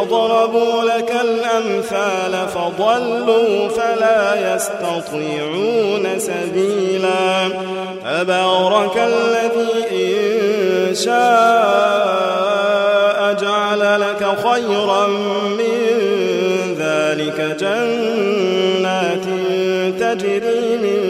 كيف ضربوا لك الأمثال فضلوا فلا يستطيعون سبيلا تبارك الذي إن شاء جعل لك خيرا من ذلك جنات تجري من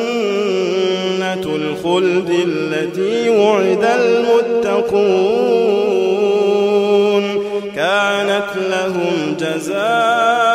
الخلد التي وعد المتقون كانت لهم جزاء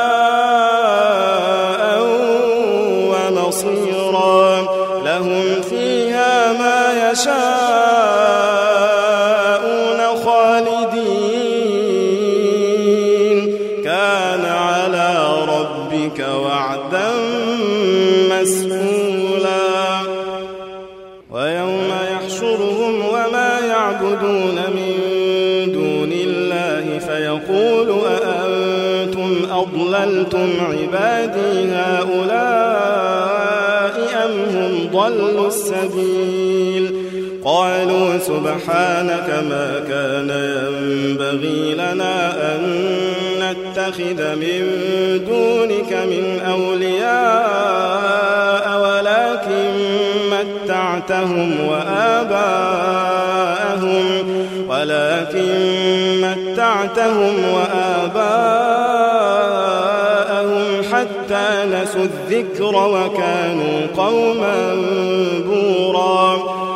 هؤلاء أم هم ضلوا السبيل؟ قالوا سبحانك ما كان ينبغي لنا أن نتخذ من دونك من أولياء ولكن متعتهم وآباءهم ولكن متعتهم وآباءهم الذكر وكانوا قوما بورا.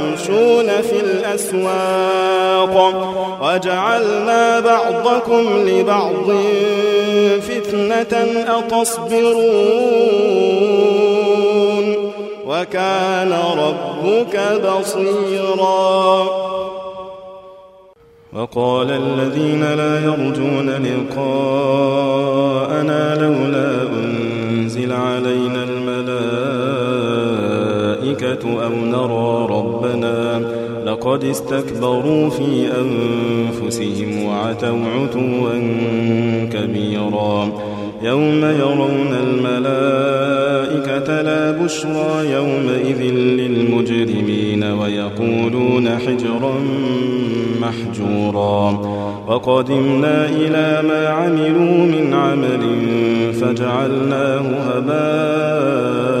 ويمشون في الأسواق. وجعلنا بعضكم لبعض فتنة أتصبرون. وكان ربك بصيرا. وقال الذين لا يرجون لقاءنا لولا أنزل علينا الملائكة أو نرى ربنا لقد استكبروا في أنفسهم وعتوا عتوا كبيرا يوم يرون الملائكة لا بشرى يومئذ للمجرمين ويقولون حجرا محجورا وقدمنا إلى ما عملوا من عمل فجعلناه هباء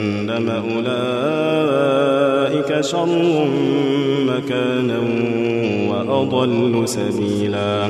أولئك شر مكانا وأضل سبيلا.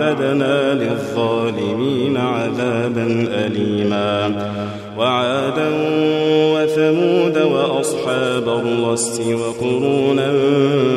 وأعتدنا للظالمين عذابا أليما. وعادا وثمود وأصحاب الرس وقرونا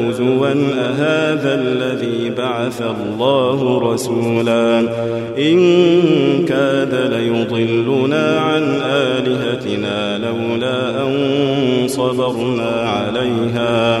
هزوا أهذا الذي بعث الله رسولا. إن كاد ليضلنا عن آلهتنا لولا أن صبرنا عليها.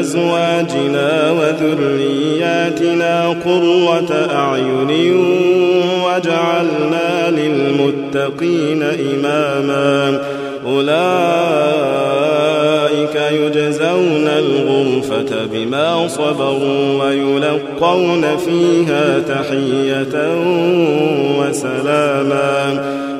أزواجنا وذرياتنا قرة أعين واجعلنا للمتقين إماما. أولئك يجزون الغرفة بما صبروا ويلقون فيها تحية وسلاما.